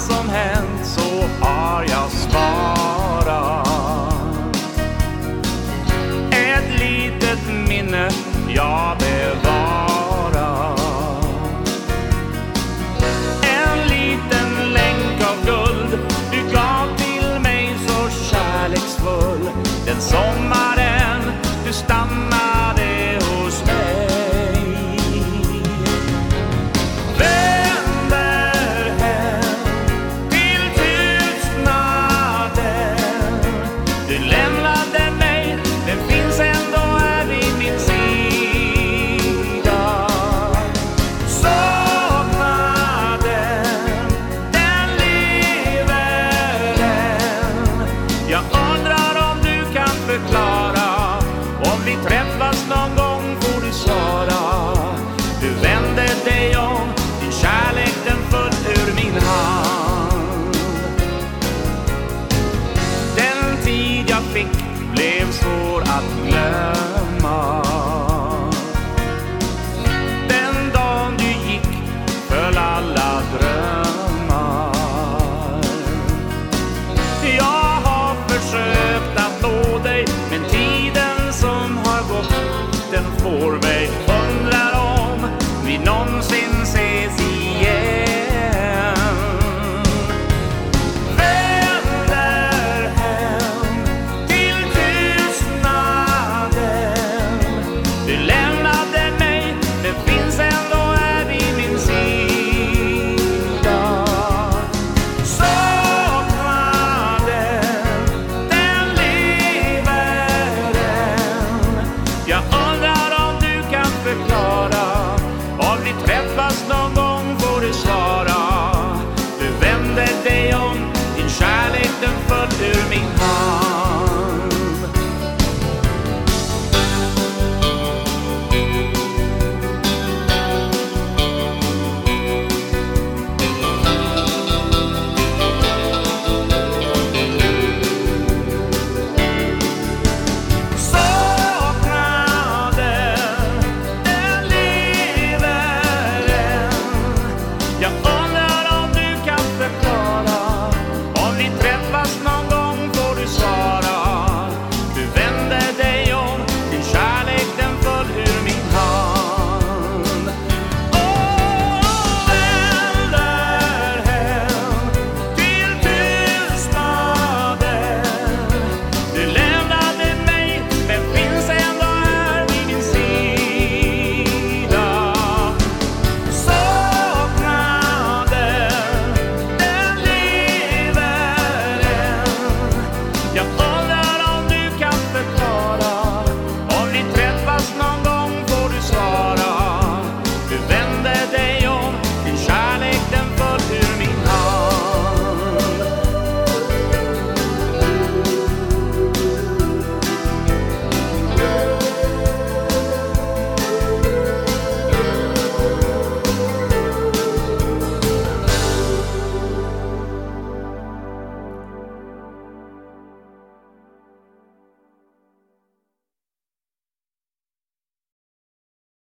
som hänt så har jag sparat. Ett litet minne jag bevarat En liten länk av guld du gav till mig så kärleksfull. Den sommaren du stammade last night.